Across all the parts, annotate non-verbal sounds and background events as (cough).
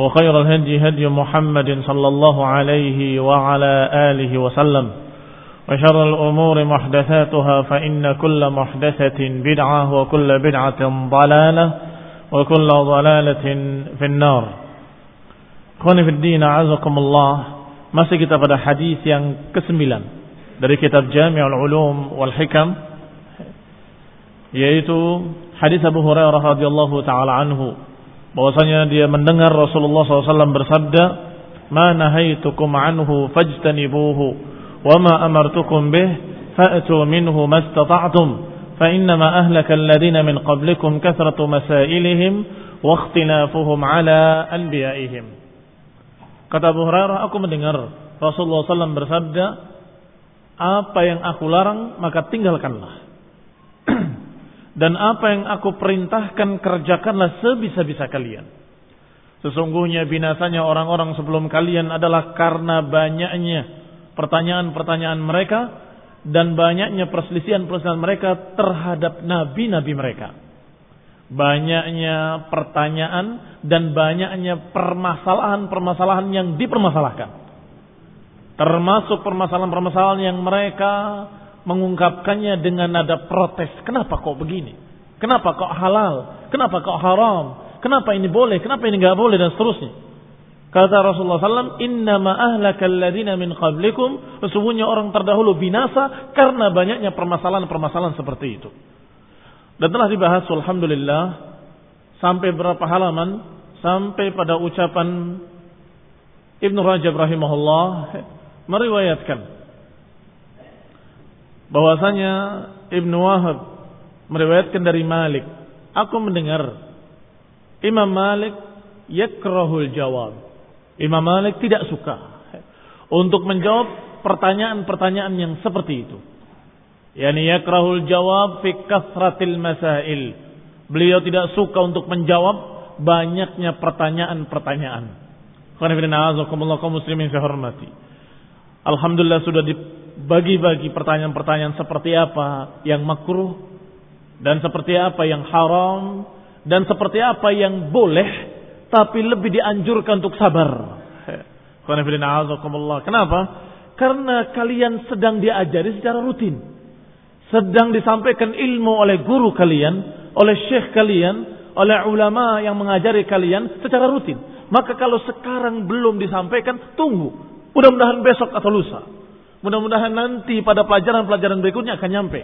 وخير الهدي هدي محمد صلى الله عليه وعلى آله وسلم. وشر الأمور محدثاتها فإن كل محدثة بدعة وكل بدعة ضلالة وكل ضلالة في النار. خوني في الدين عزكم الله. ما سكتب هذا حديث ينكسملا dari kitab Jami'ul Ulum wal Hikam yaitu hadis Abu Hurairah radhiyallahu taala anhu. Bahwasanya dia mendengar Rasulullah SAW bersabda, "Ma nahaitukum anhu fajtanibuhu wa ma amartukum bih fa'tu minhu mastata'tum fa innama ahlaka alladhina min qablikum kathratu masailihim wa ikhtilafuhum ala anbiya'ihim." Kata Abu Hurairah, aku mendengar Rasulullah SAW bersabda, apa yang aku larang maka tinggalkanlah. Dan apa yang aku perintahkan kerjakanlah sebisa-bisa kalian. Sesungguhnya binasanya orang-orang sebelum kalian adalah karena banyaknya pertanyaan-pertanyaan mereka dan banyaknya perselisihan-perselisihan mereka terhadap nabi-nabi mereka. Banyaknya pertanyaan dan banyaknya permasalahan-permasalahan yang dipermasalahkan. Termasuk permasalahan-permasalahan yang mereka mengungkapkannya dengan nada protes. Kenapa kok begini? Kenapa kok halal? Kenapa kok haram? Kenapa ini boleh? Kenapa ini nggak boleh dan seterusnya? Kata Rasulullah SAW, Innama ahlaka alladhina min qablikum. Sesungguhnya orang terdahulu binasa karena banyaknya permasalahan-permasalahan seperti itu. Dan telah dibahas, Alhamdulillah, sampai berapa halaman? Sampai pada ucapan Ibn Rajab rahimahullah meriwayatkan bahwasanya Ibnu Wahab meriwayatkan dari Malik, aku mendengar Imam Malik yakrahul jawab. Imam Malik tidak suka untuk menjawab pertanyaan-pertanyaan yang seperti itu. Yani yakrahul jawab fi kasratil masail. Beliau tidak suka untuk menjawab banyaknya pertanyaan-pertanyaan. muslimin. Alhamdulillah sudah dibagi-bagi pertanyaan-pertanyaan seperti apa yang makruh dan seperti apa yang haram dan seperti apa yang boleh tapi lebih dianjurkan untuk sabar. (laughs) Kenapa? Karena kalian sedang diajari secara rutin. Sedang disampaikan ilmu oleh guru kalian, oleh syekh kalian, oleh ulama yang mengajari kalian secara rutin. Maka kalau sekarang belum disampaikan, tunggu. Mudah-mudahan besok atau lusa. Mudah-mudahan nanti pada pelajaran-pelajaran berikutnya akan nyampe.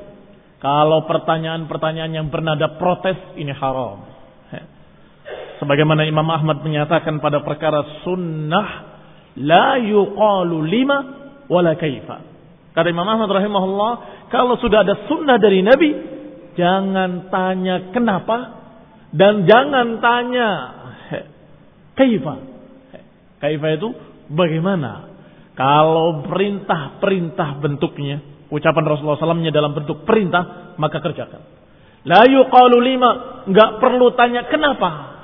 Kalau pertanyaan-pertanyaan yang bernada protes, ini haram. Sebagaimana Imam Ahmad menyatakan pada perkara sunnah, la yuqalu lima wala kaifa. Kata Imam Ahmad rahimahullah, kalau sudah ada sunnah dari Nabi, jangan tanya kenapa dan jangan tanya kaifa. Kaifa itu bagaimana? Kalau perintah-perintah bentuknya, ucapan Rasulullah SAW-nya dalam bentuk perintah, maka kerjakan. La yuqalu lima, nggak perlu tanya kenapa.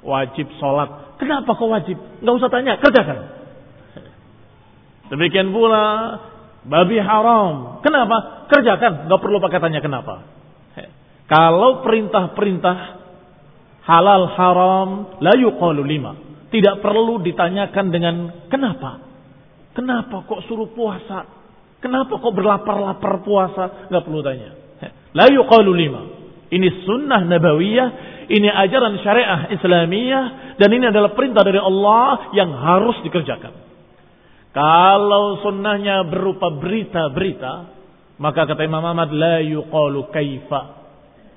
Wajib sholat, kenapa kok wajib? Nggak usah tanya, kerjakan. Demikian pula babi haram. Kenapa? Kerjakan, nggak perlu pakai tanya kenapa. Kalau perintah-perintah halal haram la yuqalu lima. Tidak perlu ditanyakan dengan kenapa. Kenapa kok suruh puasa? Kenapa kok berlapar-lapar puasa? Nggak perlu tanya. La yuqalu lima. Ini sunnah nabawiyah, ini ajaran syariah Islamiyah, dan ini adalah perintah dari Allah yang harus dikerjakan. Kalau sunnahnya berupa berita-berita, maka kata Imam Ahmad, la yuqalu kaifa.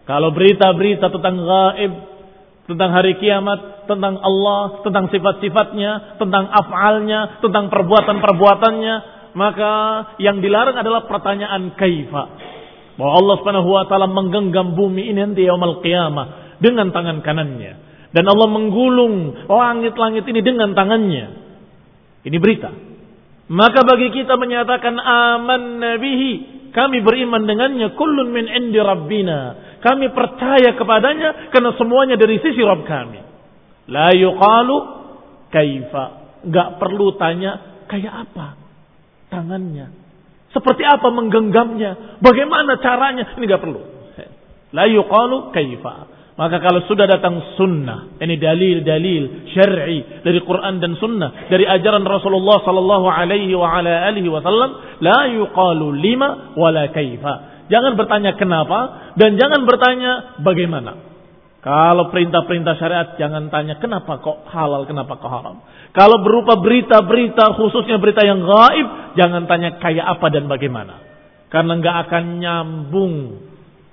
Kalau berita-berita tentang gaib, tentang hari kiamat, tentang Allah, tentang sifat-sifatnya, tentang af'alnya, tentang perbuatan-perbuatannya, maka yang dilarang adalah pertanyaan kaifa. Bahwa Allah Subhanahu wa taala menggenggam bumi ini nanti yaumul qiyamah dengan tangan kanannya dan Allah menggulung langit-langit ini dengan tangannya. Ini berita. Maka bagi kita menyatakan aman nabihi, kami beriman dengannya kullun min indi rabbina. Kami percaya kepadanya karena semuanya dari sisi Rabb kami. La yuqalu kaifa. Gak perlu tanya kayak apa tangannya, seperti apa menggenggamnya? Bagaimana caranya? Ini gak perlu. La yuqalu kaifa. Maka kalau sudah datang sunnah, ini dalil-dalil syar'i dari Quran dan sunnah, dari ajaran Rasulullah sallallahu alaihi wa ala alihi wasallam, la yuqalu lima wala kaifa. Jangan bertanya kenapa dan jangan bertanya bagaimana. Kalau perintah-perintah syariat jangan tanya kenapa kok halal, kenapa kok haram. Kalau berupa berita-berita khususnya berita yang gaib, jangan tanya kayak apa dan bagaimana. Karena nggak akan nyambung.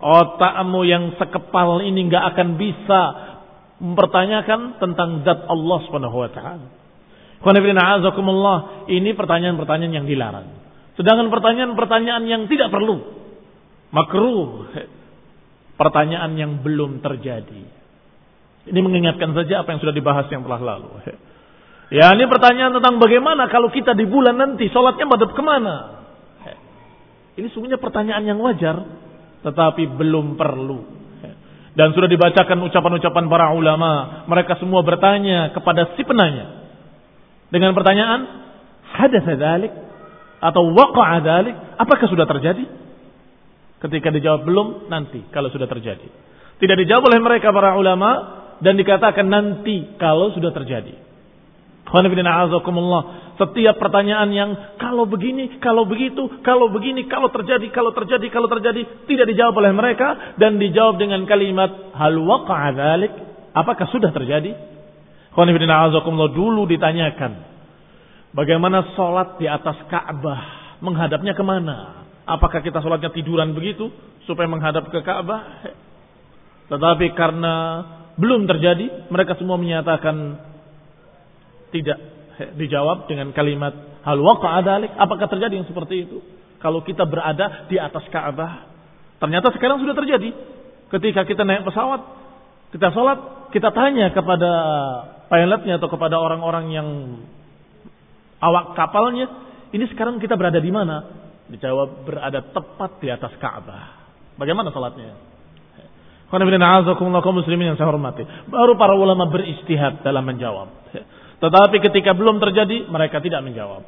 Otakmu yang sekepal ini nggak akan bisa mempertanyakan tentang zat Allah Subhanahu wa taala. Ini pertanyaan-pertanyaan yang dilarang. Sedangkan pertanyaan-pertanyaan yang tidak perlu. Makruh pertanyaan yang belum terjadi. Ini mengingatkan saja apa yang sudah dibahas yang telah lalu. Ya ini pertanyaan tentang bagaimana kalau kita di bulan nanti sholatnya madhab ke mana? Ini sungguhnya pertanyaan yang wajar, tetapi belum perlu. Dan sudah dibacakan ucapan-ucapan para ulama. Mereka semua bertanya kepada si penanya. Dengan pertanyaan, hadatsa dzalik atau waqa'a dzalik? Apakah sudah terjadi? Ketika dijawab belum, nanti kalau sudah terjadi. Tidak dijawab oleh mereka para ulama dan dikatakan nanti kalau sudah terjadi. Setiap pertanyaan yang kalau begini, kalau begitu, kalau begini, kalau terjadi, kalau terjadi, kalau terjadi tidak dijawab oleh mereka dan dijawab dengan kalimat hal waqa'a? Apakah sudah terjadi? dulu ditanyakan bagaimana sholat di atas Ka'bah menghadapnya ke mana? Apakah kita sholatnya tiduran begitu supaya menghadap ke Ka'bah? Tetapi karena belum terjadi, mereka semua menyatakan tidak dijawab dengan kalimat hal waqa'adalik. Apakah terjadi yang seperti itu? Kalau kita berada di atas Ka'bah, ternyata sekarang sudah terjadi. Ketika kita naik pesawat, kita sholat, kita tanya kepada pilotnya atau kepada orang-orang yang awak kapalnya, ini sekarang kita berada di mana? Dijawab berada tepat di atas Ka'bah. Bagaimana salatnya? kaum muslimin yang saya hormati. Baru para ulama beristihad dalam menjawab. Tetapi ketika belum terjadi, mereka tidak menjawab.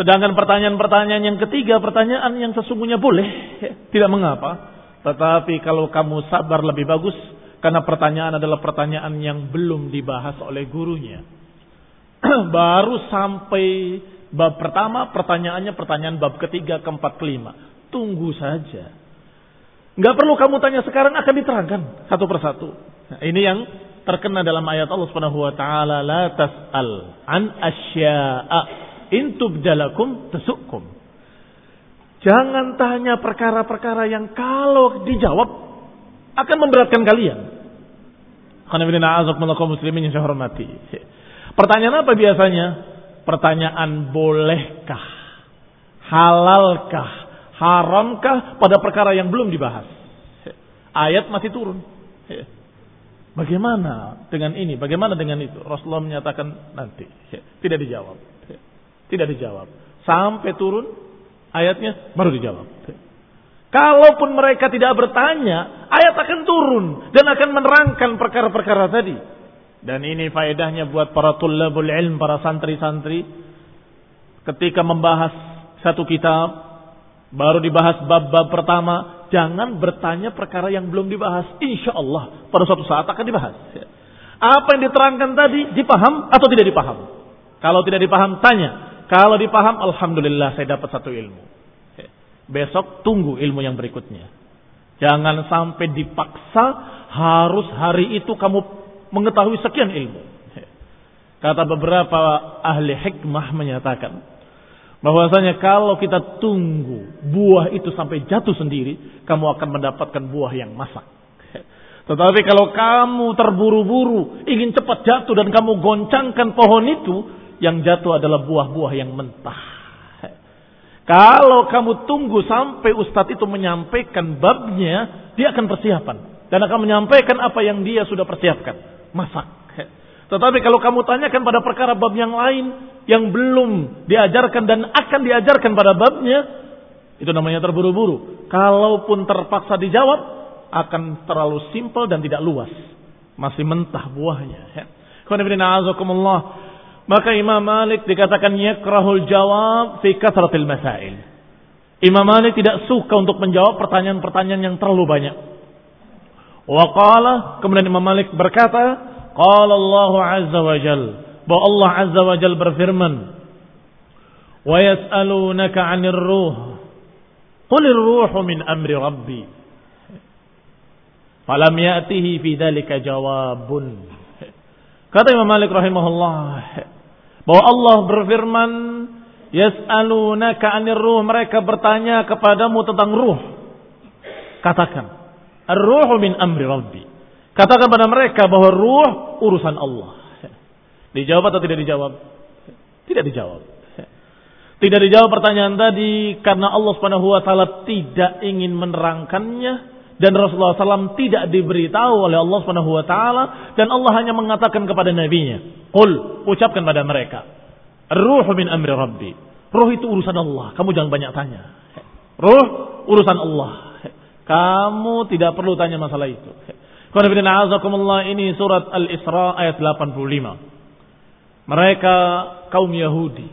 Sedangkan pertanyaan-pertanyaan yang ketiga, pertanyaan yang sesungguhnya boleh, tidak mengapa. Tetapi kalau kamu sabar lebih bagus, karena pertanyaan adalah pertanyaan yang belum dibahas oleh gurunya. (clears throat) Baru sampai Bab pertama pertanyaannya pertanyaan bab ketiga, keempat, kelima. Tunggu saja. Nggak perlu kamu tanya sekarang akan diterangkan satu persatu. Nah, ini yang terkena dalam ayat Allah Subhanahu wa taala la tas'al an asya'a in tubdalakum tasukum. Jangan tanya perkara-perkara yang kalau dijawab akan memberatkan kalian. muslimin yang saya hormati. Pertanyaan apa biasanya? Pertanyaan bolehkah? Halalkah? Haramkah pada perkara yang belum dibahas? Ayat masih turun. Bagaimana dengan ini? Bagaimana dengan itu? Rasulullah menyatakan nanti. Tidak dijawab. Tidak dijawab. Sampai turun ayatnya baru dijawab. Kalaupun mereka tidak bertanya, ayat akan turun dan akan menerangkan perkara-perkara tadi. Dan ini faedahnya buat para tullabul ilm, para santri-santri. Ketika membahas satu kitab, baru dibahas bab-bab pertama, jangan bertanya perkara yang belum dibahas. Insya Allah pada suatu saat akan dibahas. Apa yang diterangkan tadi dipaham atau tidak dipaham? Kalau tidak dipaham, tanya. Kalau dipaham, Alhamdulillah saya dapat satu ilmu. Besok tunggu ilmu yang berikutnya. Jangan sampai dipaksa harus hari itu kamu mengetahui sekian ilmu. Kata beberapa ahli hikmah menyatakan, bahwasanya kalau kita tunggu buah itu sampai jatuh sendiri, kamu akan mendapatkan buah yang masak. Tetapi kalau kamu terburu-buru, ingin cepat jatuh dan kamu goncangkan pohon itu, yang jatuh adalah buah-buah yang mentah. Kalau kamu tunggu sampai ustadz itu menyampaikan babnya, dia akan persiapan. Dan akan menyampaikan apa yang dia sudah persiapkan. Masak. Tetapi kalau kamu tanyakan pada perkara bab yang lain yang belum diajarkan dan akan diajarkan pada babnya, itu namanya terburu-buru. Kalaupun terpaksa dijawab, akan terlalu simpel dan tidak luas. Masih mentah buahnya. Maka Imam Malik dikatakan yakrahul jawab fi kasratil masail. Imam Malik tidak suka untuk menjawab pertanyaan-pertanyaan yang terlalu banyak. Wa kemudian Imam Malik berkata, Qala Allah Azza wa Jal. Bahwa Allah Azza wa Jal berfirman. Wa yas'alunaka 'anir ruh. Qulir ruhu min amri Rabbi. Falam ya'tihi fi dhalika jawabun. Kata Imam Malik rahimahullah bahwa Allah berfirman yas'alunaka 'anir ruh mereka bertanya kepadamu tentang ruh. Katakan, ar-ruhu min amri Rabbi. Katakan pada mereka bahwa ruh urusan Allah. Dijawab atau tidak dijawab? Tidak dijawab. Tidak dijawab pertanyaan tadi karena Allah Subhanahu wa taala tidak ingin menerangkannya dan Rasulullah SAW tidak diberitahu oleh Allah Subhanahu wa taala dan Allah hanya mengatakan kepada nabinya, "Qul," ucapkan pada mereka, "Ruh min amri Rabbi." Ruh itu urusan Allah, kamu jangan banyak tanya. Ruh urusan Allah. Kamu tidak perlu tanya masalah itu. Ini surat Al-Isra ayat 85. Mereka kaum Yahudi.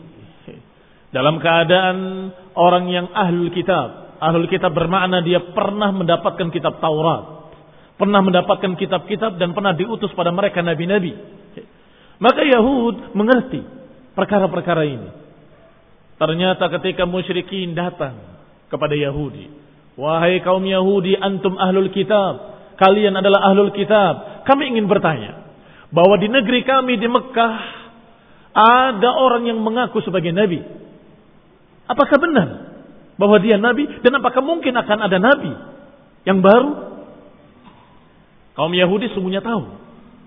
Dalam keadaan orang yang ahlul kitab. Ahlul kitab bermakna dia pernah mendapatkan kitab Taurat. Pernah mendapatkan kitab-kitab dan pernah diutus pada mereka nabi-nabi. Maka Yahud mengerti perkara-perkara ini. Ternyata ketika musyrikin datang kepada Yahudi. Wahai kaum Yahudi, antum ahlul kitab kalian adalah ahlul kitab. Kami ingin bertanya bahwa di negeri kami di Mekah ada orang yang mengaku sebagai nabi. Apakah benar bahwa dia nabi dan apakah mungkin akan ada nabi yang baru? Kaum Yahudi sungguhnya tahu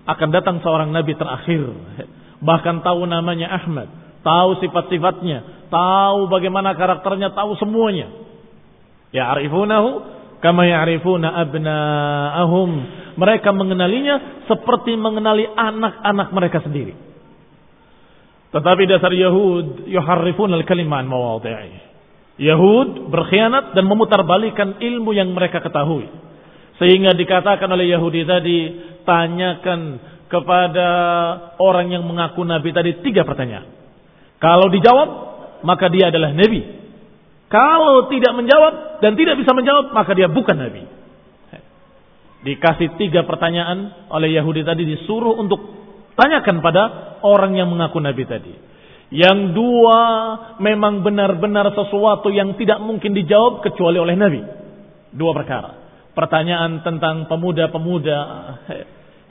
akan datang seorang nabi terakhir. Bahkan tahu namanya Ahmad, tahu sifat-sifatnya, tahu bagaimana karakternya, tahu semuanya. Ya arifunahu Kama ya'rifuna abna'ahum. Mereka mengenalinya seperti mengenali anak-anak mereka sendiri. Tetapi dasar Yahud yuharrifun al-kaliman mawadhi'i. Yahud berkhianat dan memutarbalikan ilmu yang mereka ketahui. Sehingga dikatakan oleh Yahudi tadi, tanyakan kepada orang yang mengaku Nabi tadi tiga pertanyaan. Kalau dijawab, maka dia adalah Nabi. Kalau tidak menjawab dan tidak bisa menjawab, maka dia bukan nabi. Dikasih tiga pertanyaan oleh Yahudi tadi disuruh untuk tanyakan pada orang yang mengaku nabi tadi. Yang dua memang benar-benar sesuatu yang tidak mungkin dijawab kecuali oleh nabi. Dua perkara. Pertanyaan tentang pemuda-pemuda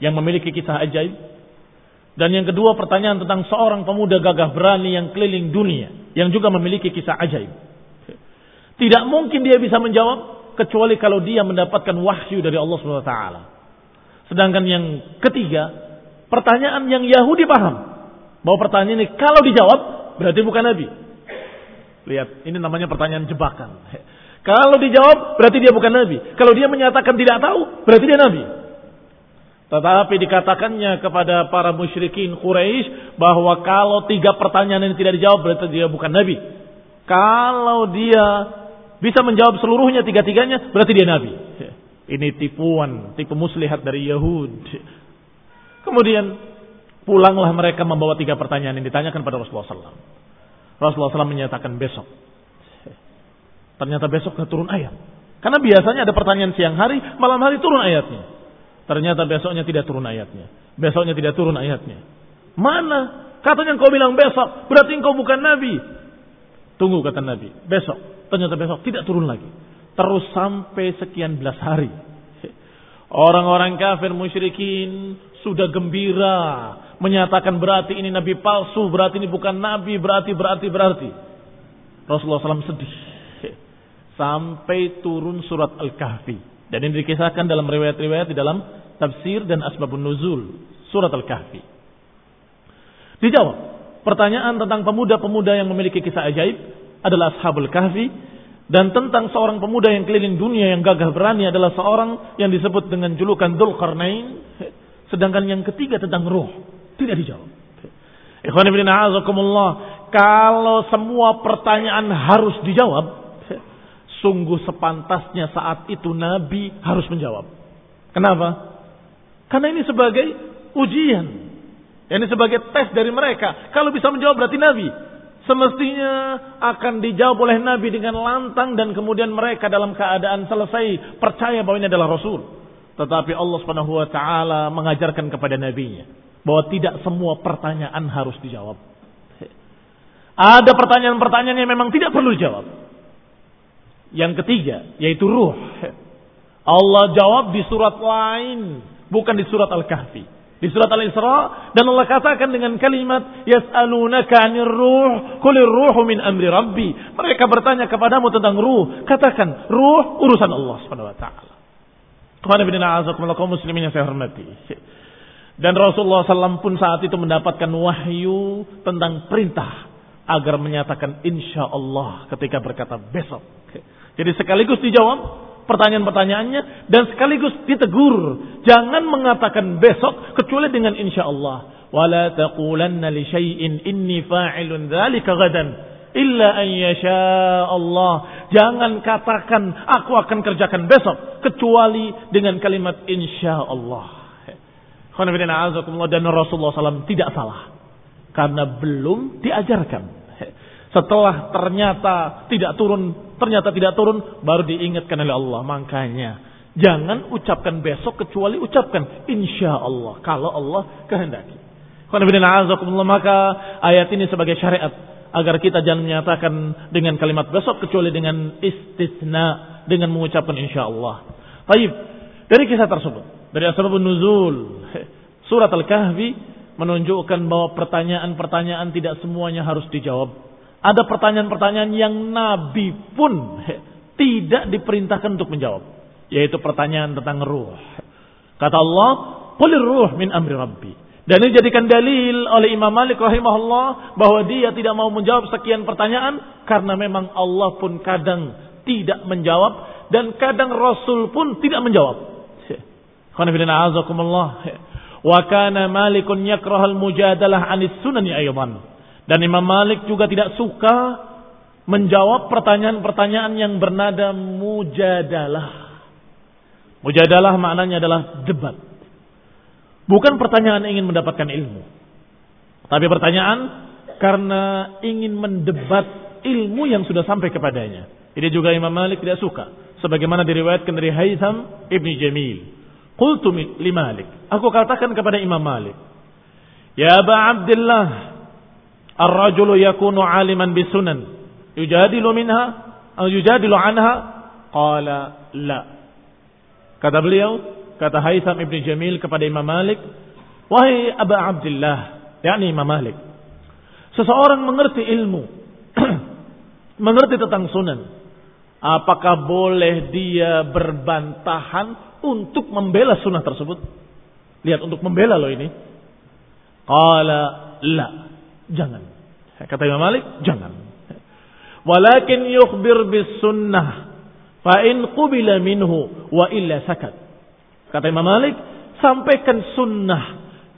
yang memiliki kisah ajaib. Dan yang kedua pertanyaan tentang seorang pemuda gagah berani yang keliling dunia. Yang juga memiliki kisah ajaib. Tidak mungkin dia bisa menjawab kecuali kalau dia mendapatkan wahyu dari Allah SWT. Sedangkan yang ketiga, pertanyaan yang Yahudi paham. Bahwa pertanyaan ini kalau dijawab berarti bukan Nabi. Lihat, ini namanya pertanyaan jebakan. (laughs) Kalau dijawab berarti dia bukan Nabi. Kalau dia menyatakan tidak tahu berarti dia Nabi. Tetapi dikatakannya kepada para musyrikin Quraisy bahwa kalau tiga pertanyaan ini tidak dijawab berarti dia bukan Nabi. Kalau dia bisa menjawab seluruhnya tiga-tiganya, berarti dia nabi. Ini tipuan, tipu muslihat dari Yahud. Kemudian pulanglah mereka membawa tiga pertanyaan yang ditanyakan pada Rasulullah SAW. Rasulullah SAW menyatakan besok. Ternyata besok turun ayat. Karena biasanya ada pertanyaan siang hari, malam hari turun ayatnya. Ternyata besoknya tidak turun ayatnya. Besoknya tidak turun ayatnya. Mana? Katanya engkau bilang besok, berarti engkau bukan nabi. Tunggu kata nabi, besok. Ternyata besok tidak turun lagi. Terus sampai sekian belas hari. Orang-orang kafir musyrikin sudah gembira menyatakan berarti ini nabi palsu, berarti ini bukan nabi, berarti berarti berarti. Rasulullah SAW sedih sampai turun surat Al-Kahfi. Dan ini dikisahkan dalam riwayat-riwayat di dalam tafsir dan asbabun nuzul surat Al-Kahfi. Dijawab, pertanyaan tentang pemuda-pemuda yang memiliki kisah ajaib adalah Ashabul Kahfi dan tentang seorang pemuda yang keliling dunia yang gagah berani adalah seorang yang disebut dengan julukan Dzulqarnain. Sedangkan yang ketiga tentang ruh tidak dijawab. Ikhwan ibn kalau semua pertanyaan harus dijawab, Sungguh sepantasnya saat itu Nabi harus menjawab. Kenapa? Karena ini sebagai ujian. Ini sebagai tes dari mereka. Kalau bisa menjawab berarti Nabi. Semestinya akan dijawab oleh Nabi dengan lantang dan kemudian mereka dalam keadaan selesai percaya bahwa ini adalah Rasul. Tetapi Allah Subhanahu wa taala mengajarkan kepada nabinya bahwa tidak semua pertanyaan harus dijawab. Ada pertanyaan-pertanyaan yang memang tidak perlu dijawab. Yang ketiga, yaitu ruh. Allah jawab di surat lain, bukan di surat Al-Kahfi. Di surat Al-Isra dan Allah katakan dengan kalimat yas'alunaka 'anir ruh qulir ruhu min amri rabbi. Mereka bertanya kepadamu tentang ruh. Katakan, ruh urusan Allah Subhanahu wa taala. Tuhan bin kaum muslimin yang saya hormati. Dan Rasulullah SAW pun saat itu mendapatkan wahyu tentang perintah agar menyatakan insya Allah ketika berkata besok. Jadi sekaligus dijawab pertanyaan-pertanyaannya dan sekaligus ditegur. Jangan mengatakan besok kecuali dengan insya Allah. Wala taqulanna li syai'in inni fa'ilun dzalika gadan illa an yasha Allah. Jangan katakan aku akan kerjakan besok kecuali dengan kalimat insya Allah. Dan Rasulullah SAW tidak salah karena belum diajarkan setelah ternyata tidak turun, ternyata tidak turun, baru diingatkan oleh Allah. Makanya, jangan ucapkan besok kecuali ucapkan insya Allah. Kalau Allah kehendaki. Maka ayat ini sebagai syariat agar kita jangan menyatakan dengan kalimat besok kecuali dengan istisna dengan mengucapkan insya Allah. Baik, dari kisah tersebut, dari asbabun nuzul, surat Al-Kahfi menunjukkan bahwa pertanyaan-pertanyaan tidak semuanya harus dijawab. Ada pertanyaan-pertanyaan yang Nabi pun tidak diperintahkan untuk menjawab. Yaitu pertanyaan tentang ruh. Kata Allah, Qulir ruh min amri rabbi. Dan ini jadikan dalil oleh Imam Malik rahimahullah bahwa dia tidak mau menjawab sekian pertanyaan karena memang Allah pun kadang tidak menjawab dan kadang Rasul pun tidak menjawab. Wa kana Malikun yakrahal mujadalah anis sunani ayman. Dan Imam Malik juga tidak suka menjawab pertanyaan-pertanyaan yang bernada mujadalah. Mujadalah maknanya adalah debat. Bukan pertanyaan ingin mendapatkan ilmu. Tapi pertanyaan karena ingin mendebat ilmu yang sudah sampai kepadanya. Ini juga Imam Malik tidak suka. Sebagaimana diriwayatkan dari Haytham Ibni Jamil. Qultu li Malik. Aku katakan kepada Imam Malik. Ya Aba Abdullah. Ar-rajulu yakunu aliman bisunan. Yujadilu minha atau yujadilu anha? Qala la. Kata beliau, kata Haitham Ibn Jamil kepada Imam Malik, Wahai Aba Abdullah, yakni Imam Malik. Seseorang mengerti ilmu, (clears throat) mengerti tentang sunan. Apakah boleh dia berbantahan untuk membela sunnah tersebut? Lihat, untuk membela loh ini. Qala la. Jangan. Kata Imam Malik, jangan. Walakin yukhbir bis sunnah. Fa in qubila minhu wa illa sakat. Kata Imam Malik, sampaikan sunnah.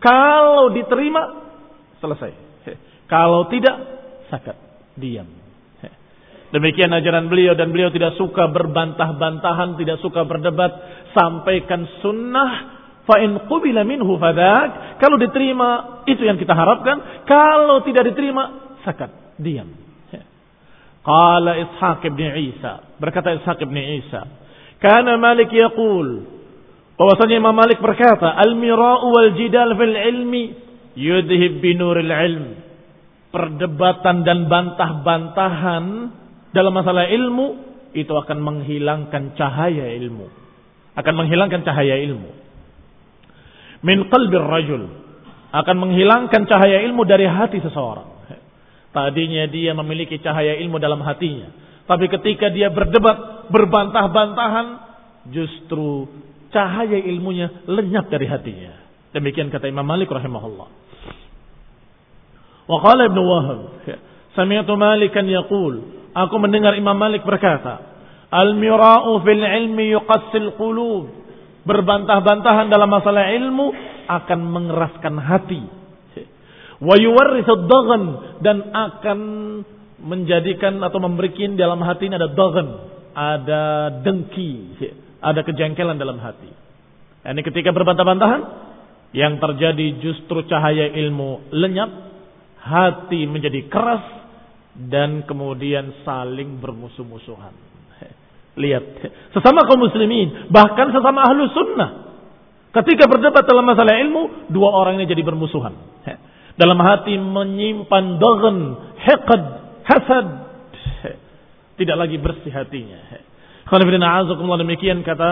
Kalau diterima, selesai. Kalau tidak, sakat. Diam. Demikian ajaran beliau dan beliau tidak suka berbantah-bantahan, tidak suka berdebat. Sampaikan sunnah Fa'in qubila minhu fadak. Kalau diterima, itu yang kita harapkan. Kalau tidak diterima, sakat. Diam. Ya. Qala Ishaq ibn Isa. Berkata Ishaq ibn Isa. Kana Malik yaqul. Bahwasanya Imam Malik berkata, Al-mira'u wal jidal fil ilmi yudhib binuril ilm. Perdebatan dan bantah-bantahan dalam masalah ilmu itu akan menghilangkan cahaya ilmu. Akan menghilangkan cahaya ilmu. Min qalbir rajul. Akan menghilangkan cahaya ilmu dari hati seseorang. Tadinya dia memiliki cahaya ilmu dalam hatinya. Tapi ketika dia berdebat, berbantah-bantahan, justru cahaya ilmunya lenyap dari hatinya. Demikian kata Imam Malik rahimahullah. Wa qala Ibnu Wahab, sami'tu Malikan yaqul, aku mendengar Imam Malik berkata, al-mira'u fil ilmi yuqassil qulub. Berbantah-bantahan dalam masalah ilmu akan mengeraskan hati wa dan akan menjadikan atau memberikan dalam hati ini ada dagan, ada dengki, ada kejengkelan dalam hati. Ini ketika berbantah-bantahan yang terjadi justru cahaya ilmu lenyap, hati menjadi keras dan kemudian saling bermusuh-musuhan. Lihat, sesama kaum muslimin, bahkan sesama ahlu sunnah. Ketika berdebat dalam masalah ilmu, dua orang ini jadi bermusuhan. Dalam hati menyimpan dogen, hekad, hasad. Tidak lagi bersih hatinya. Khanifidina azakumullah demikian kata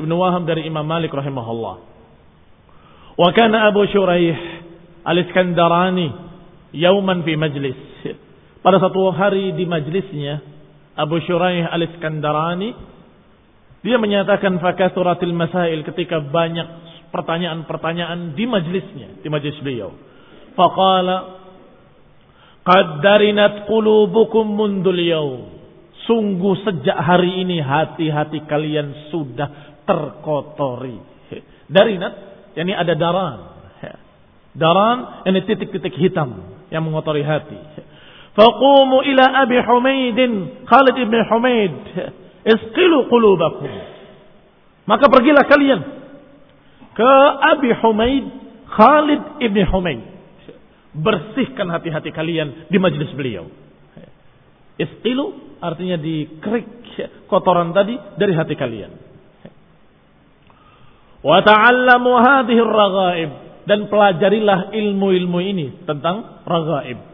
Ibnu Wahab dari Imam Malik rahimahullah. Wa kana Abu Shuraih al-Iskandarani yauman fi majlis. Pada satu hari di majlisnya Abu Shuraih al-Iskandarani dia menyatakan fakasuratil masail ketika banyak pertanyaan-pertanyaan di majlisnya, di majlis beliau. Faqala Qad darinat qulubukum mundul yaum. Sungguh sejak hari ini hati-hati kalian sudah terkotori. Darinat, yakni ada daran. Daran, ini titik-titik hitam yang mengotori hati. Faqumu ila Abi Humaidin, Khalid ibn Humaid. Isqilu qulubakum. Maka pergilah kalian ke Abi Humaid, Khalid ibn Humaid bersihkan hati-hati kalian di majelis beliau. Istilu artinya dikerik kotoran tadi dari hati kalian. Wa ta'allamu hadhihi raghaib dan pelajarilah ilmu-ilmu ini tentang raghaib.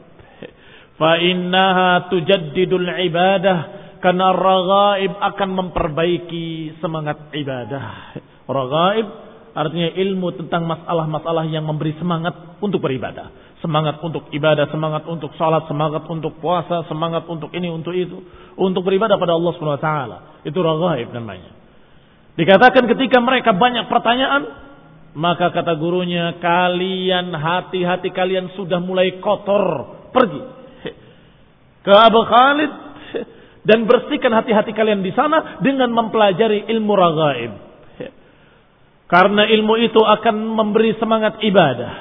Fa innaha tujaddidul ibadah karena raghaib akan memperbaiki semangat ibadah. Raghaib artinya ilmu tentang masalah-masalah yang memberi semangat untuk beribadah Semangat untuk ibadah, semangat untuk salat, semangat untuk puasa, semangat untuk ini, untuk itu. Untuk beribadah pada Allah Subhanahu wa taala. Itu raghaib namanya. Dikatakan ketika mereka banyak pertanyaan, maka kata gurunya, kalian hati-hati kalian sudah mulai kotor. Pergi ke Abu Khalid. Dan bersihkan hati-hati kalian di sana dengan mempelajari ilmu raghaib. Karena ilmu itu akan memberi semangat ibadah.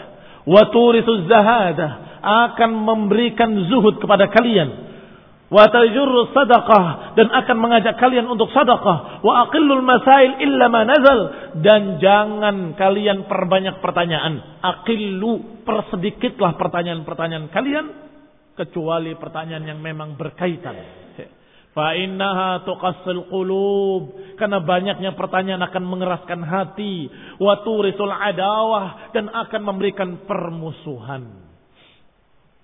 Wa turithu zahadah. Akan memberikan zuhud kepada kalian. Wa tajurru sadaqah. Dan akan mengajak kalian untuk sadaqah. Wa aqillul masail illa ma nazal. Dan jangan kalian perbanyak pertanyaan. Aqillu persedikitlah pertanyaan-pertanyaan kalian kecuali pertanyaan yang memang berkaitan Fa innaha tuqassil qulub. Karena banyaknya pertanyaan akan mengeraskan hati. Wa turisul adawah. Dan akan memberikan permusuhan.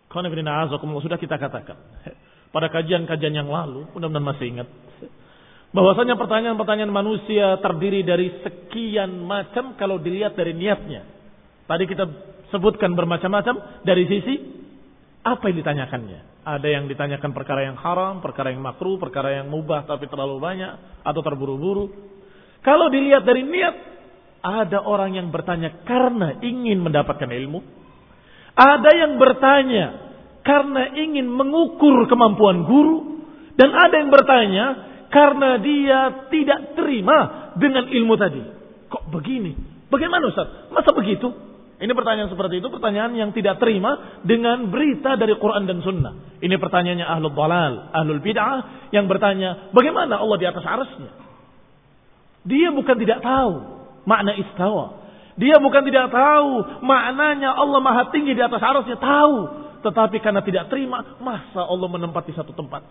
Sudah kita katakan. Pada kajian-kajian yang lalu. Mudah-mudahan masih ingat. Bahwasanya pertanyaan-pertanyaan manusia terdiri dari sekian macam kalau dilihat dari niatnya. Tadi kita sebutkan bermacam-macam dari sisi apa yang ditanyakannya. Ada yang ditanyakan perkara yang haram, perkara yang makruh, perkara yang mubah tapi terlalu banyak atau terburu-buru. Kalau dilihat dari niat, ada orang yang bertanya karena ingin mendapatkan ilmu. Ada yang bertanya karena ingin mengukur kemampuan guru. Dan ada yang bertanya karena dia tidak terima dengan ilmu tadi. Kok begini? Bagaimana Ustaz? Masa begitu? Ini pertanyaan seperti itu, pertanyaan yang tidak terima dengan berita dari Quran dan Sunnah. Ini pertanyaannya ahlul balal, ahlul bid'ah yang bertanya, bagaimana Allah di atas arasnya? Dia bukan tidak tahu makna istawa. Dia bukan tidak tahu maknanya Allah maha tinggi di atas arasnya. Tahu. Tetapi karena tidak terima, masa Allah menempati satu tempat.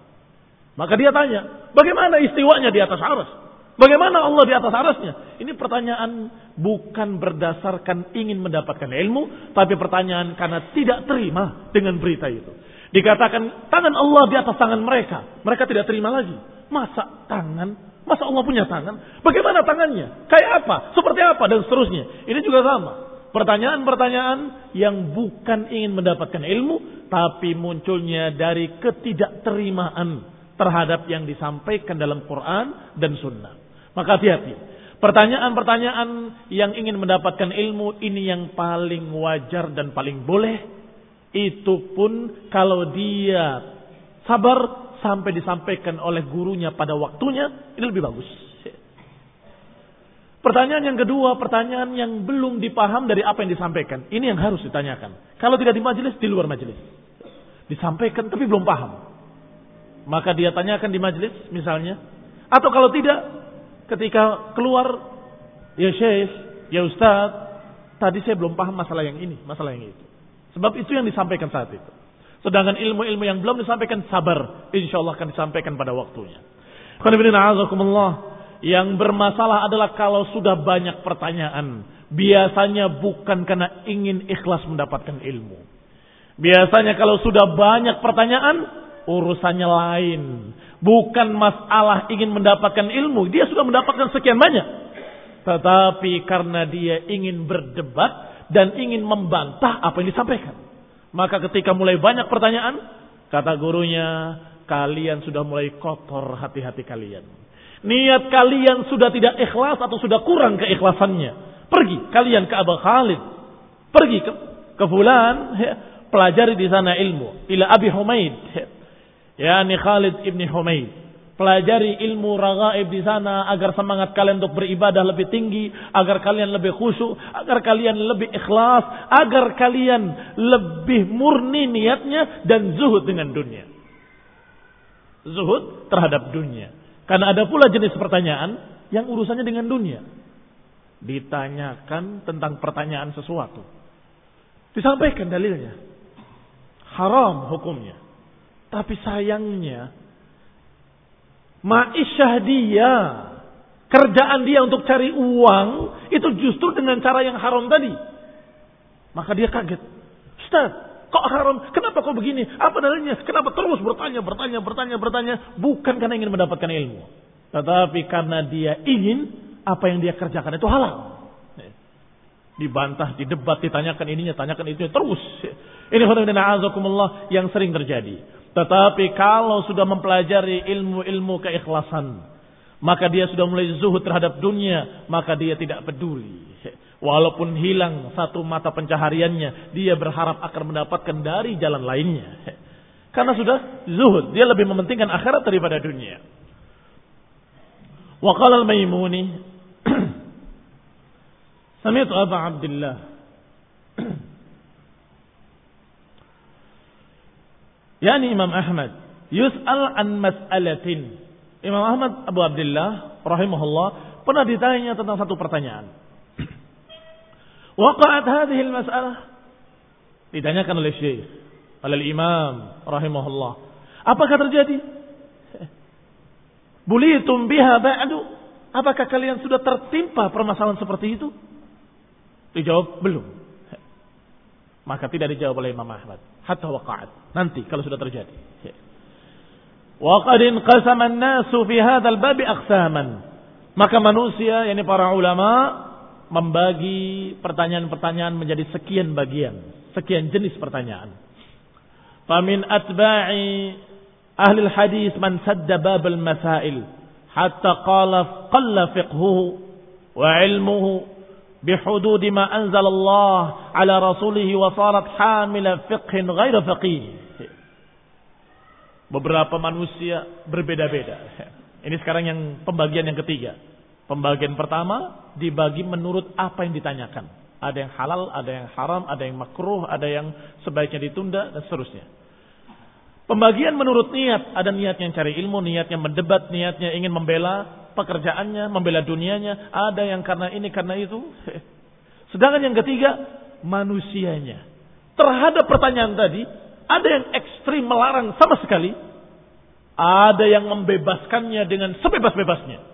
Maka dia tanya, bagaimana istiwanya di atas aras? Bagaimana Allah di atas arasnya? Ini pertanyaan bukan berdasarkan ingin mendapatkan ilmu, tapi pertanyaan karena tidak terima dengan berita itu. Dikatakan tangan Allah di atas tangan mereka. Mereka tidak terima lagi. Masa tangan? Masa Allah punya tangan? Bagaimana tangannya? Kayak apa? Seperti apa? Dan seterusnya. Ini juga sama. Pertanyaan-pertanyaan yang bukan ingin mendapatkan ilmu, tapi munculnya dari ketidakterimaan terhadap yang disampaikan dalam Quran dan Sunnah. Maka hati-hati. Pertanyaan-pertanyaan yang ingin mendapatkan ilmu ini yang paling wajar dan paling boleh. Itu pun kalau dia sabar sampai disampaikan oleh gurunya pada waktunya, ini lebih bagus. Pertanyaan yang kedua, pertanyaan yang belum dipaham dari apa yang disampaikan. Ini yang harus ditanyakan. Kalau tidak di majelis, di luar majelis. Disampaikan tapi belum paham. Maka dia tanyakan di majelis misalnya. Atau kalau tidak, ketika keluar, ya syekh, ya ustaz, tadi saya belum paham masalah yang ini, masalah yang itu. Sebab itu yang disampaikan saat itu. Sedangkan ilmu-ilmu yang belum disampaikan sabar, insya Allah akan disampaikan pada waktunya. Yang bermasalah adalah kalau sudah banyak pertanyaan. Biasanya bukan karena ingin ikhlas mendapatkan ilmu. Biasanya kalau sudah banyak pertanyaan, urusannya lain. Bukan masalah ingin mendapatkan ilmu. Dia sudah mendapatkan sekian banyak. Tetapi karena dia ingin berdebat dan ingin membantah apa yang disampaikan. Maka ketika mulai banyak pertanyaan, kata gurunya, kalian sudah mulai kotor hati-hati kalian. Niat kalian sudah tidak ikhlas atau sudah kurang keikhlasannya. Pergi kalian ke Abu Khalid. Pergi ke, ke Fulan. Pelajari di sana ilmu. Ila Abi Humaid. Ya, yakni Khalid ibni Humaid. Pelajari ilmu ragaib di sana agar semangat kalian untuk beribadah lebih tinggi, agar kalian lebih khusyuk, agar kalian lebih ikhlas, agar kalian lebih murni niatnya dan zuhud dengan dunia. Zuhud terhadap dunia. Karena ada pula jenis pertanyaan yang urusannya dengan dunia. Ditanyakan tentang pertanyaan sesuatu. Disampaikan dalilnya. Haram hukumnya. Tapi sayangnya, ma'isyah dia, kerjaan dia untuk cari uang, itu justru dengan cara yang haram tadi. Maka dia kaget. Ustaz, Kok haram? Kenapa kok begini? Apa dalilnya? Kenapa terus bertanya, bertanya, bertanya, bertanya? Bukan karena ingin mendapatkan ilmu. Tetapi karena dia ingin apa yang dia kerjakan itu halal. Dibantah, didebat, ditanyakan ininya, tanyakan itu terus. Ini yang sering terjadi. Tetapi kalau sudah mempelajari ilmu-ilmu keikhlasan, maka dia sudah mulai zuhud terhadap dunia, maka dia tidak peduli. Walaupun hilang satu mata pencahariannya, dia berharap akan mendapatkan dari jalan lainnya. Karena sudah zuhud, dia lebih mementingkan akhirat daripada dunia. Wa qala al-Maimuni (clears throat) Sami'tu Abu Abdullah (clears throat) Yani Imam Ahmad yus'al an mas'alatin. Imam Ahmad Abu Abdullah rahimahullah pernah ditanya tentang satu pertanyaan. (clears throat) Waqa'at hadhihi al-mas'alah. Ditanyakan oleh Syekh, oleh Imam rahimahullah. Apakah terjadi? (laughs) Bulitum biha ba'du? Apakah kalian sudah tertimpa permasalahan seperti itu? Dijawab belum. (laughs) Maka tidak dijawab oleh Imam Ahmad. Hatta waqa'at. Nanti kalau sudah terjadi. Waqad inqasama an-nasu fi hadzal babi aqsaman. Maka manusia, yakni para ulama membagi pertanyaan-pertanyaan menjadi sekian bagian, sekian jenis pertanyaan. Famin atba'i ahli hadis man sadda bab al-masail hatta qala qalla fiqhuhu wa ilmuhu ma anzal Allah ala rasulih wa sarat hamila fiqhin ghaira faqih. Beberapa manusia berbeda-beda. Ini sekarang yang pembagian yang ketiga. Pembagian pertama dibagi menurut apa yang ditanyakan. Ada yang halal, ada yang haram, ada yang makruh, ada yang sebaiknya ditunda, dan seterusnya. Pembagian menurut niat. Ada niat yang cari ilmu, niatnya mendebat, niatnya ingin membela pekerjaannya, membela dunianya. Ada yang karena ini, karena itu. (laughs) Sedangkan yang ketiga, manusianya. Terhadap pertanyaan tadi, ada yang ekstrim melarang sama sekali. Ada yang membebaskannya dengan sebebas-bebasnya.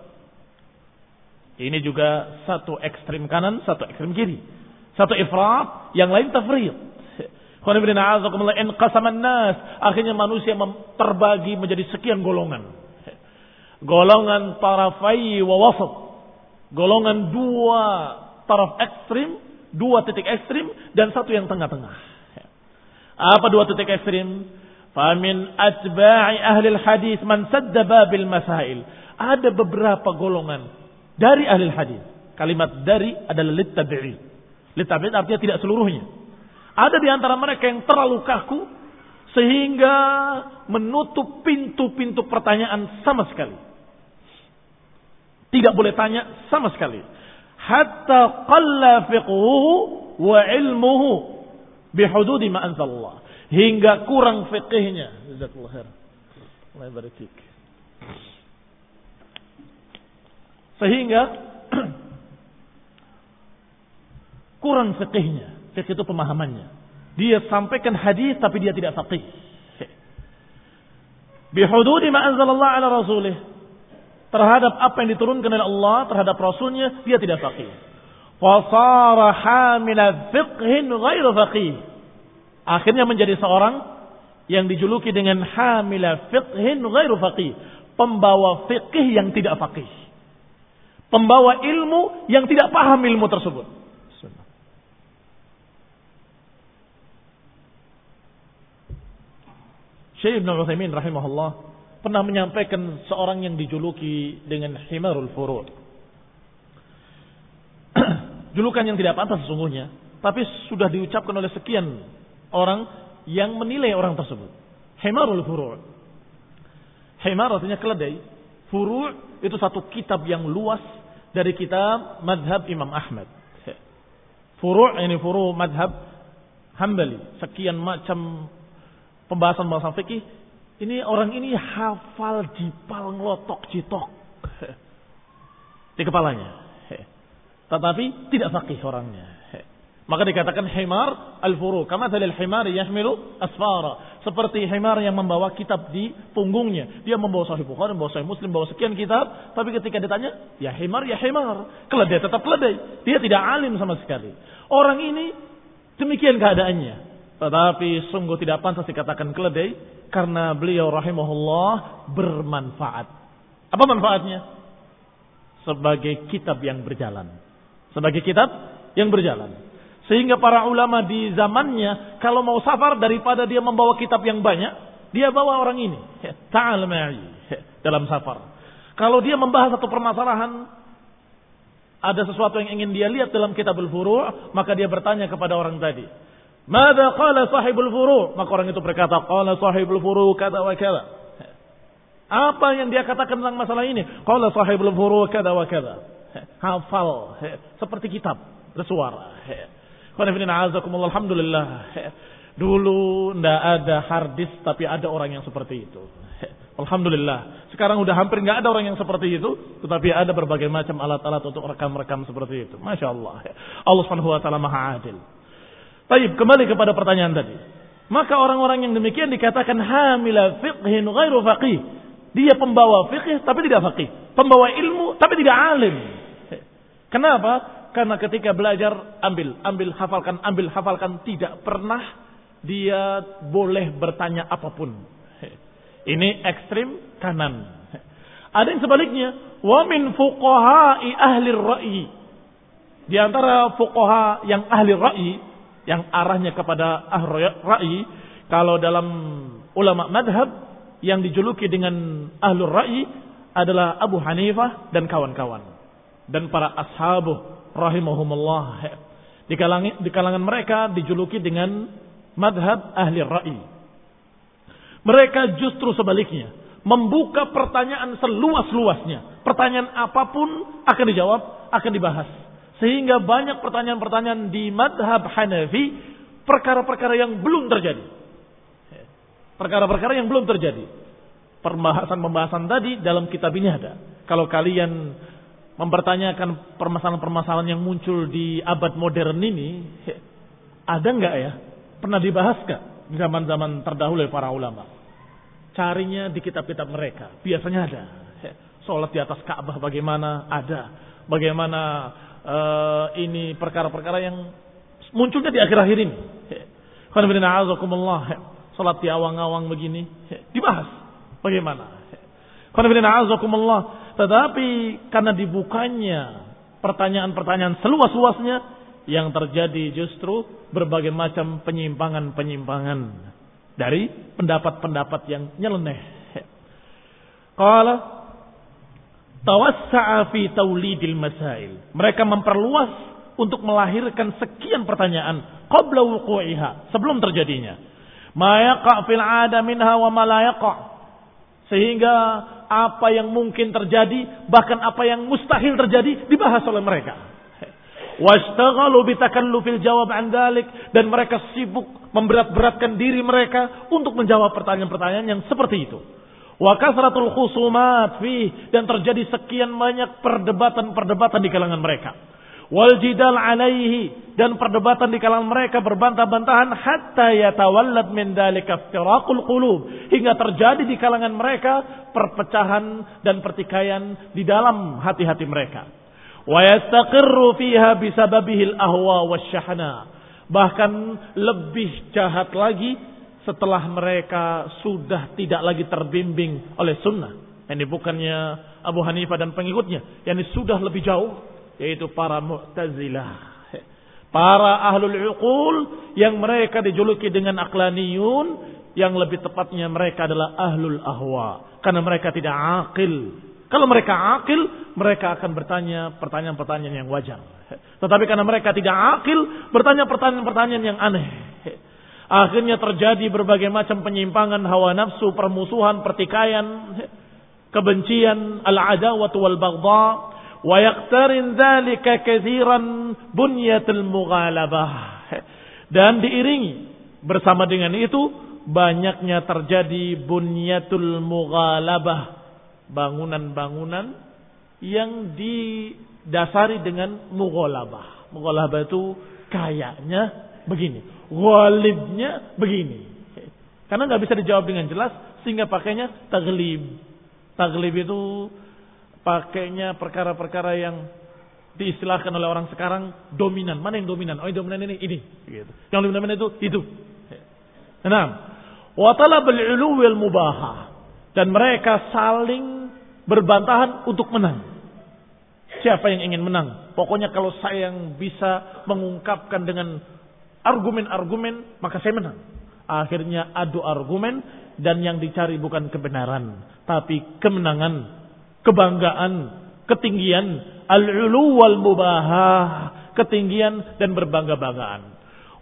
Ini juga satu ekstrim kanan, satu ekstrim kiri. Satu ifrat, yang lain tafrid. nas. (laughs) Akhirnya manusia terbagi menjadi sekian golongan. Golongan tarafai wa wasat. Golongan dua taraf ekstrim, dua titik ekstrim, dan satu yang tengah-tengah. Apa dua titik ekstrim? Famin atba'i ahli hadis man sadda babil masail. Ada beberapa golongan dari ahli hadis. Kalimat dari adalah littabi'i. Littabi'i artinya tidak seluruhnya. Ada di antara mereka yang terlalu kaku sehingga menutup pintu-pintu pertanyaan sama sekali. Tidak boleh tanya sama sekali. Hatta qalla fiqhuhu wa ilmuhu bihududi ma anzalallah. Hingga kurang fiqihnya. Jazakallah khair. Allah barik Sehingga (clears throat) kurang fikihnya. Fikih itu pemahamannya. Dia sampaikan hadis tapi dia tidak faqih. Bihududi ma anzalallah ala rasulih. Terhadap apa yang diturunkan oleh Allah terhadap rasulnya dia tidak faqih. Fasara hamila fiqhin ghairu faqih. Akhirnya menjadi seorang yang dijuluki dengan hamila fiqhin ghairu faqih. Pembawa fiqih yang tidak faqih. Pembawa ilmu yang tidak paham ilmu tersebut. Syekh Ibn Uthaymin rahimahullah pernah menyampaikan seorang yang dijuluki dengan himarul furu' (clears throat) julukan yang tidak pantas sesungguhnya tapi sudah diucapkan oleh sekian orang yang menilai orang tersebut himarul furu' himar artinya keledai furu' itu satu kitab yang luas dari kitab madhab Imam Ahmad. Furu' ini furu' madhab Hambali. Sekian macam pembahasan-pembahasan fikih. Ini orang ini hafal jipal ngelotok jitok. (laughs) Di kepalanya. Tetapi tidak fakih orangnya. Maka dikatakan himar al-furu. Kama dalil himar yahmilu asfara. Seperti himar yang membawa kitab di punggungnya. Dia membawa sahih Bukhari, membawa sahih Muslim, membawa sekian kitab. Tapi ketika ditanya, ya himar, ya himar. Keledai tetap keledai. Dia tidak alim sama sekali. Orang ini demikian keadaannya. Tetapi sungguh tidak pantas dikatakan keledai. Karena beliau rahimahullah bermanfaat. Apa manfaatnya? Sebagai kitab yang berjalan. Sebagai kitab yang berjalan. Sehingga para ulama di zamannya kalau mau safar daripada dia membawa kitab yang banyak, dia bawa orang ini. Ta'al ma'i dalam safar. Kalau dia membahas satu permasalahan, ada sesuatu yang ingin dia lihat dalam kitab al-furu', maka dia bertanya kepada orang tadi. Mada qala sahibul furu'? Maka orang itu berkata, qala sahibul furu' kata wa kata. Apa yang dia katakan tentang masalah ini? Qala sahibul furu' kata wa kata. Hafal. Seperti kitab. Bersuara. Alhamdulillah. Dulu ndak ada hardis tapi ada orang yang seperti itu. Alhamdulillah. Sekarang udah hampir nggak ada orang yang seperti itu, tetapi ada berbagai macam alat-alat untuk rekam-rekam seperti itu. Masya Allah. Allah Subhanahu Wa Taala Maha Adil. Baik, kembali kepada pertanyaan tadi. Maka orang-orang yang demikian dikatakan hamila fiqhin ghairu faqih. Dia pembawa fiqh tapi tidak faqih. Pembawa ilmu tapi tidak alim. Kenapa? Karena ketika belajar ambil, ambil hafalkan, ambil hafalkan tidak pernah dia boleh bertanya apa pun. Ini ekstrim kanan. Ada yang sebaliknya, wa min fuqaha'i ahli ra'yi. Di antara fuqaha yang ahli ra'yi, yang arahnya kepada ahli ra'yi, kalau dalam ulama madhab yang dijuluki dengan ahli ra'yi adalah Abu Hanifah dan kawan-kawan dan para ashabuh rahimahumullah. Di kalangan, di kalangan mereka dijuluki dengan madhab ahli ra'i. Mereka justru sebaliknya. Membuka pertanyaan seluas-luasnya. Pertanyaan apa pun akan dijawab, akan dibahas. Sehingga banyak pertanyaan-pertanyaan di madhab Hanafi. Perkara-perkara yang belum terjadi. Perkara-perkara yang belum terjadi. Pembahasan-pembahasan tadi dalam kitab ini ada. Kalau kalian mempertanyakan permasalahan-permasalahan yang muncul di abad modern ini, ada nggak ya? Pernah dibahas nggak di zaman-zaman terdahulu oleh para ulama? carinya di kitab-kitab mereka. Biasanya ada. Sholat di atas Ka'bah bagaimana? Ada. Bagaimana uh, ini perkara-perkara yang munculnya di akhir-akhir ini. Sholat di awang-awang begini. Dibahas. Bagaimana? Tetapi karena dibukanya pertanyaan-pertanyaan seluas-luasnya yang terjadi justru berbagai macam penyimpangan-penyimpangan dari pendapat-pendapat yang nyeleneh. Qala tawassa'a fi taulidil masail. Mereka memperluas untuk melahirkan sekian pertanyaan qabla wuqu'iha, sebelum terjadinya. Ma yaqa fil 'ada minha wa ma la yaqa. Sehingga apa yang mungkin terjadi, bahkan apa yang mustahil terjadi dibahas oleh mereka. Washtaghalu bitakallufil jawab an dan mereka sibuk memberat-beratkan diri mereka untuk menjawab pertanyaan-pertanyaan yang seperti itu. Wa kasratul khusumat fi dan terjadi sekian banyak perdebatan-perdebatan di kalangan mereka. Wal jidal alaihi. Dan perdebatan di kalangan mereka berbantah-bantahan. Hatta yatawallad min dalika firaqul qulub. Hingga terjadi di kalangan mereka perpecahan dan pertikaian di dalam hati-hati mereka. Wa yastaqirru fiha bisababihi al-ahwa wasyahna. Bahkan lebih jahat lagi setelah mereka sudah tidak lagi terbimbing oleh sunnah ini bukannya Abu Hanifah dan pengikutnya yakni sudah lebih jauh yaitu para Mu'tazilah. Para ahlul uqul yang mereka dijuluki dengan aklaniyun yang lebih tepatnya mereka adalah ahlul ahwa karena mereka tidak akil. Kalau mereka akil, mereka akan bertanya pertanyaan-pertanyaan yang wajar. Tetapi karena mereka tidak akil, bertanya pertanyaan-pertanyaan yang aneh. Akhirnya terjadi berbagai macam penyimpangan hawa nafsu, permusuhan, pertikaian, kebencian, al-adawatu wal baghdha, wa yaqtarin dzalika katsiran bunyatul mughalabah. Dan diiringi bersama dengan itu banyaknya terjadi bunyatul mughalabah bangunan-bangunan yang didasari dengan mughalabah. Mughalabah itu kayaknya begini ghalibnya begini karena nggak bisa dijawab dengan jelas sehingga pakainya taglib taglib itu pakainya perkara-perkara yang diistilahkan oleh orang sekarang dominan. Mana yang dominan? Oh, yang dominan ini ini. Gitu. Yang dominan itu itu. Nah, wa talabul uluwil mubahah dan mereka saling berbantahan untuk menang. Siapa yang ingin menang? Pokoknya kalau saya yang bisa mengungkapkan dengan argumen-argumen, maka saya menang. Akhirnya adu argumen dan yang dicari bukan kebenaran, tapi kemenangan kebanggaan, ketinggian, al-ulu wal mubahah, ketinggian dan berbangga-banggaan.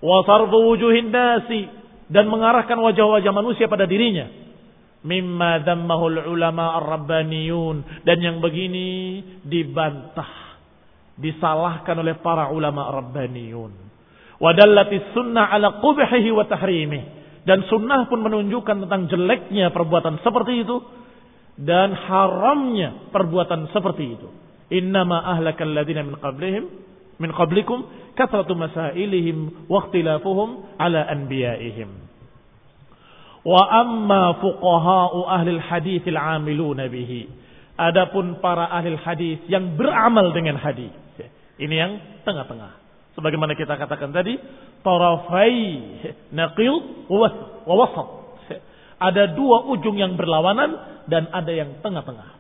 Wa wujuhin nasi dan mengarahkan wajah-wajah manusia pada dirinya. Mimma dhammahul ulama ar-rabbaniyun dan yang begini dibantah, disalahkan oleh para ulama ar-rabbaniyun. Wa dallatis sunnah ala qubhihi wa tahrimih dan sunnah pun menunjukkan tentang jeleknya perbuatan seperti itu dan haramnya perbuatan seperti itu. Innama ahlakal ladina min qablihim min qablikum kathratu masailihim wa ikhtilafuhum ala anbiya'ihim. Wa amma fuqaha'u ahli hadis al-amiluna bihi. Adapun para ahli hadis yang beramal dengan hadis. Ini yang tengah-tengah. Sebagaimana kita katakan tadi, tarafai naqil wa wasat. Ada dua ujung yang berlawanan dan ada yang tengah-tengah.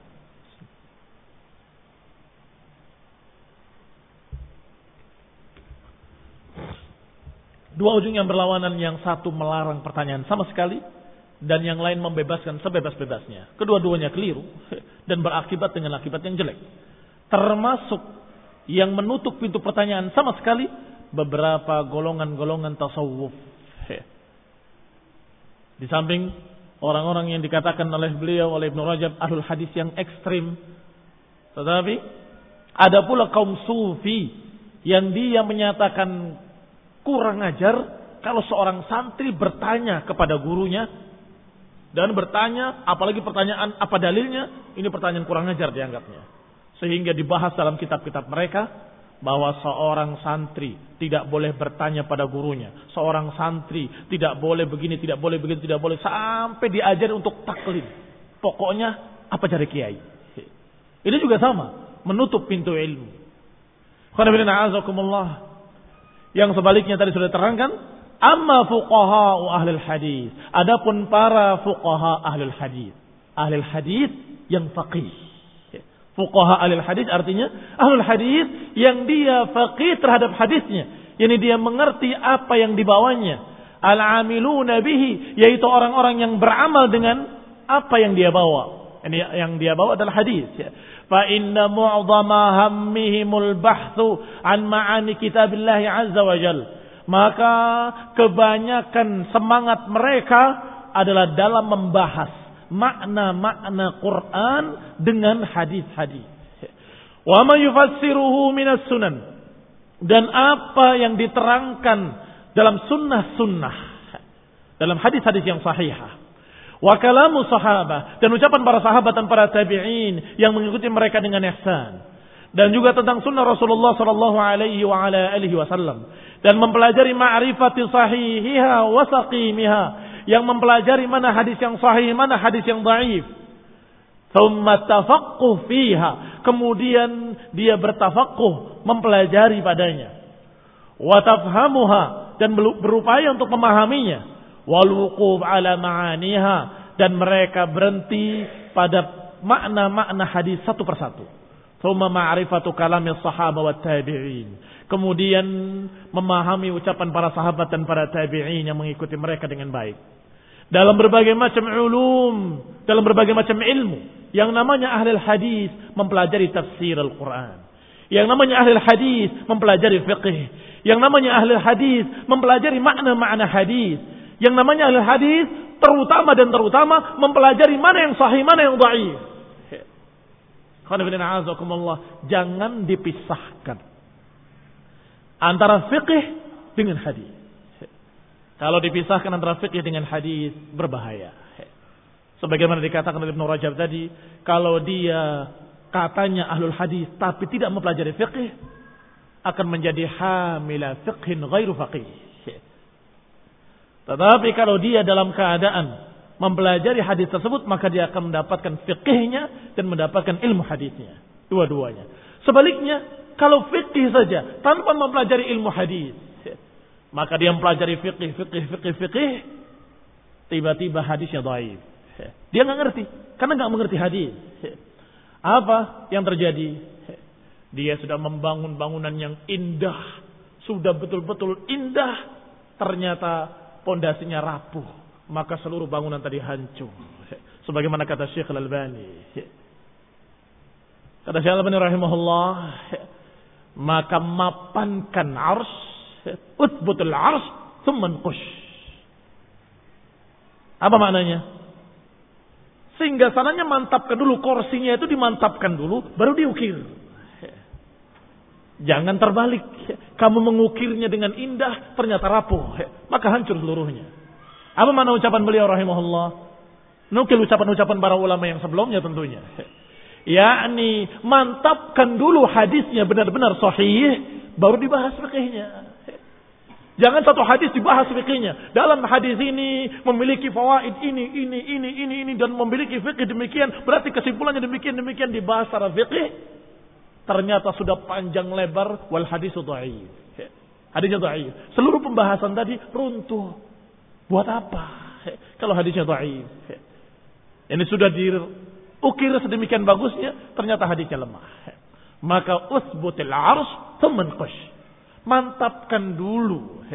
Dua ujung yang berlawanan, yang satu melarang pertanyaan sama sekali, dan yang lain membebaskan sebebas-bebasnya. Kedua-duanya keliru dan berakibat dengan akibat yang jelek. Termasuk yang menutup pintu pertanyaan sama sekali beberapa golongan-golongan tasawuf. Di samping orang-orang yang dikatakan oleh beliau oleh Ibnu Rajab ahlul hadis yang ekstrim. Tetapi ada pula kaum sufi yang dia menyatakan kurang ajar kalau seorang santri bertanya kepada gurunya dan bertanya apalagi pertanyaan apa dalilnya ini pertanyaan kurang ajar dianggapnya sehingga dibahas dalam kitab-kitab mereka bahwa seorang santri tidak boleh bertanya pada gurunya. Seorang santri tidak boleh begini, tidak boleh begini, tidak boleh sampai diajar untuk taklid. Pokoknya apa cari kiai. Ini juga sama, menutup pintu ilmu. Yang sebaliknya tadi sudah terangkan, amma fuqaha ahli hadis. Adapun para fuqaha ahli hadis, ahli hadis yang faqih Fuqaha alil hadis artinya ahlul hadis yang dia faqih terhadap hadisnya. Yani dia mengerti apa yang dibawanya. Al-amiluna bihi. Yaitu orang-orang yang beramal dengan apa yang dia bawa. Ini yang dia bawa adalah hadis. Ya. Fa inna mu'zama hammihimul bahthu an ma'ani kitabillah azza wa jal. Maka kebanyakan semangat mereka adalah dalam membahas makna-makna Quran dengan hadis-hadis. Wa ma yufassiruhu minas sunan. Dan apa yang diterangkan dalam sunnah-sunnah. Dalam hadis-hadis yang sahihah. Wa kalamu sahabah. Dan ucapan para sahabat dan para tabi'in yang mengikuti mereka dengan ihsan. Dan juga tentang sunnah Rasulullah sallallahu alaihi wa ala alihi wasallam. Dan mempelajari ma'rifati sahihiha wa saqimiha yang mempelajari mana hadis yang sahih, mana hadis yang dhaif. Fiha. Kemudian dia bertafaqquh, mempelajari padanya. Wa tafhamuha dan berupaya untuk memahaminya. Wal wuquf ala ma'aniha dan mereka berhenti pada makna-makna hadis satu persatu. Thumma ma'rifatu kalami wa tabi'in. Kemudian memahami ucapan para sahabat dan para tabi'in yang mengikuti mereka dengan baik dalam berbagai macam ulum, dalam berbagai macam ilmu. Yang namanya ahli hadis mempelajari tafsir Al-Quran. Yang namanya ahli hadis mempelajari fiqh. Yang namanya ahli hadis mempelajari makna-makna hadis. Yang namanya ahli hadis terutama dan terutama mempelajari mana yang sahih, mana yang dhaif. Jangan dipisahkan antara fiqh dengan hadis. Kalau dipisahkan antara fikih dengan hadis berbahaya. Sebagaimana dikatakan oleh Ibnu Rajab tadi, kalau dia katanya ahlul hadis tapi tidak mempelajari fikih akan menjadi hamila fiqhin ghairu faqih. Tetapi kalau dia dalam keadaan mempelajari hadis tersebut maka dia akan mendapatkan fikihnya dan mendapatkan ilmu hadisnya. Dua-duanya. Sebaliknya, kalau fikih saja tanpa mempelajari ilmu hadis, maka dia mempelajari fikih, fikih, fikih, fikih. Tiba-tiba hadisnya dhaif. Dia nggak ngerti karena nggak mengerti hadis. Apa yang terjadi? Dia sudah membangun bangunan yang indah, sudah betul-betul indah. Ternyata pondasinya rapuh, maka seluruh bangunan tadi hancur. Sebagaimana kata Syekh Al-Albani. Kata Syekh Al-Albani rahimahullah, maka mapankan ars Utbutul ars thumman. Apa maknanya? Sehingga sananya mantapkan dulu, kursinya itu dimantapkan dulu, baru diukir. Jangan terbalik. Kamu mengukirnya dengan indah, ternyata rapuh. Maka hancur seluruhnya. Apa mana ucapan beliau rahimahullah? Nukil ucapan-ucapan para ulama yang sebelumnya tentunya. Yakni mantapkan dulu hadisnya benar-benar sahih, baru dibahas fikihnya. Jangan satu hadis dibahas fikihnya. Dalam hadis ini memiliki fawaid ini, ini, ini, ini, ini dan memiliki fikih demikian. Berarti kesimpulannya demikian, demikian dibahas secara fikih. Ternyata sudah panjang lebar wal hadis dhaif. Hadisnya dhaif. Seluruh pembahasan tadi runtuh. Buat apa? Kalau hadisnya dhaif. Ini sudah diukir sedemikian bagusnya, ternyata hadisnya lemah. Maka usbutil arus teman mantapkan dulu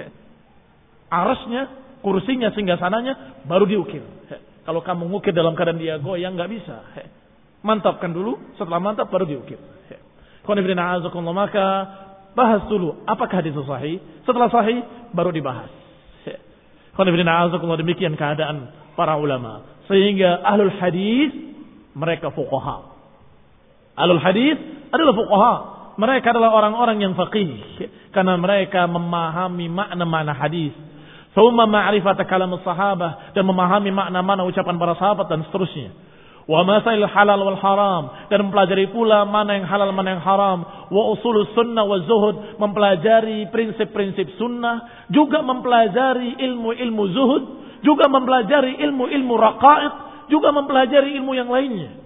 arasnya, kursinya, sehingga sananya, baru diukir. Kalau kamu ngukir dalam keadaan dia goyang, nggak bisa. Mantapkan dulu, setelah mantap baru diukir. Maka bahas dulu apakah hadis sahih. Setelah sahih baru dibahas. Demikian keadaan para ulama. Sehingga ahlul hadis mereka fuqaha. Ahlul hadis adalah fuqaha. Mereka adalah orang-orang yang faqih. Karena mereka memahami makna-makna hadis. Thumma ma'rifat kalam sahabah. Dan memahami makna-makna ucapan para sahabat dan seterusnya. Wa masail halal wal haram. Dan mempelajari pula mana yang halal, mana yang haram. Wa usul sunnah wa zuhud. Mempelajari prinsip-prinsip sunnah. Juga mempelajari ilmu-ilmu zuhud. Juga mempelajari ilmu-ilmu raqaid. Juga mempelajari ilmu yang lainnya.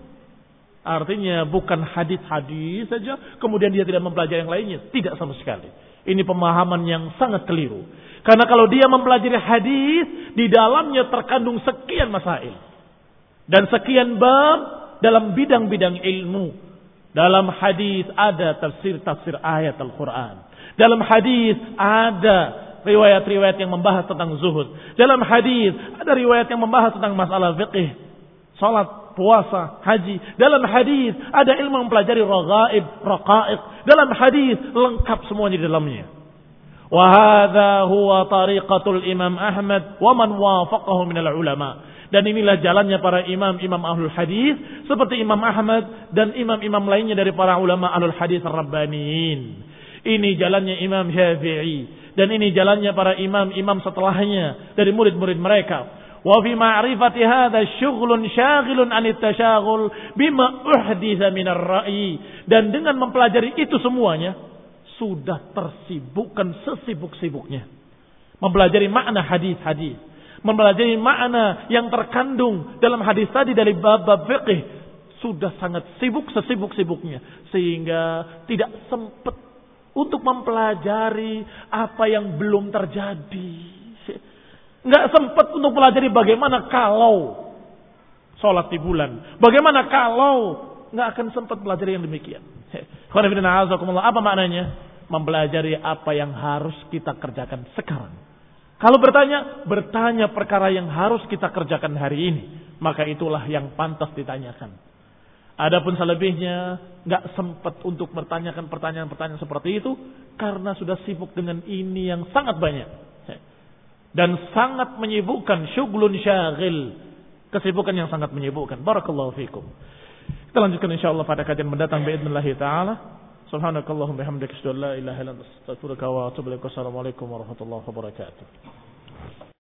Artinya bukan hadis-hadis saja, kemudian dia tidak mempelajari yang lainnya. Tidak sama sekali. Ini pemahaman yang sangat keliru. Karena kalau dia mempelajari hadis, di dalamnya terkandung sekian masail. Dan sekian bab dalam bidang-bidang ilmu. Dalam hadis ada tafsir-tafsir ayat Al-Quran. Dalam hadis ada riwayat-riwayat yang membahas tentang zuhud. Dalam hadis ada riwayat yang membahas tentang masalah fiqih, salat, puasa, haji. Dalam hadis ada ilmu mempelajari ragaib, raqaiq. Dalam hadis lengkap semuanya di dalamnya. Wa hadha huwa tariqatul Imam Ahmad wa man wafaqahu ulama. Dan inilah jalannya para imam-imam ahlul hadis seperti Imam Ahmad dan imam-imam lainnya dari para ulama ahlul hadis rabbaniin. Ini jalannya Imam Syafi'i dan ini jalannya para imam-imam setelahnya dari murid-murid mereka. Wa fi ma'rifati hadha syughlun syaghilun anit tashaghul bima uhditha minar ra'i. Dan dengan mempelajari itu semuanya sudah tersibukkan sesibuk-sibuknya. Mempelajari makna hadis-hadis, mempelajari makna yang terkandung dalam hadis tadi dari bab-bab fiqih sudah sangat sibuk sesibuk-sibuknya sehingga tidak sempat untuk mempelajari apa yang belum terjadi nggak sempat untuk pelajari bagaimana kalau sholat di bulan. Bagaimana kalau nggak akan sempat pelajari yang demikian. (laughs) Apa maknanya? Mempelajari apa yang harus kita kerjakan sekarang. Kalau bertanya, bertanya perkara yang harus kita kerjakan hari ini. Maka itulah yang pantas ditanyakan. Adapun selebihnya nggak sempat untuk bertanyakan pertanyaan-pertanyaan seperti itu karena sudah sibuk dengan ini yang sangat banyak dan sangat menyibukkan syuglun syaghil kesibukan yang sangat menyibukkan barakallahu fikum kita lanjutkan insyaallah pada kajian mendatang باذن taala subhanakallahumma bihamdika asyhadu an la ilaha illa anta astaghfiruka wa atubu ilaik assalamualaikum warahmatullahi wabarakatuh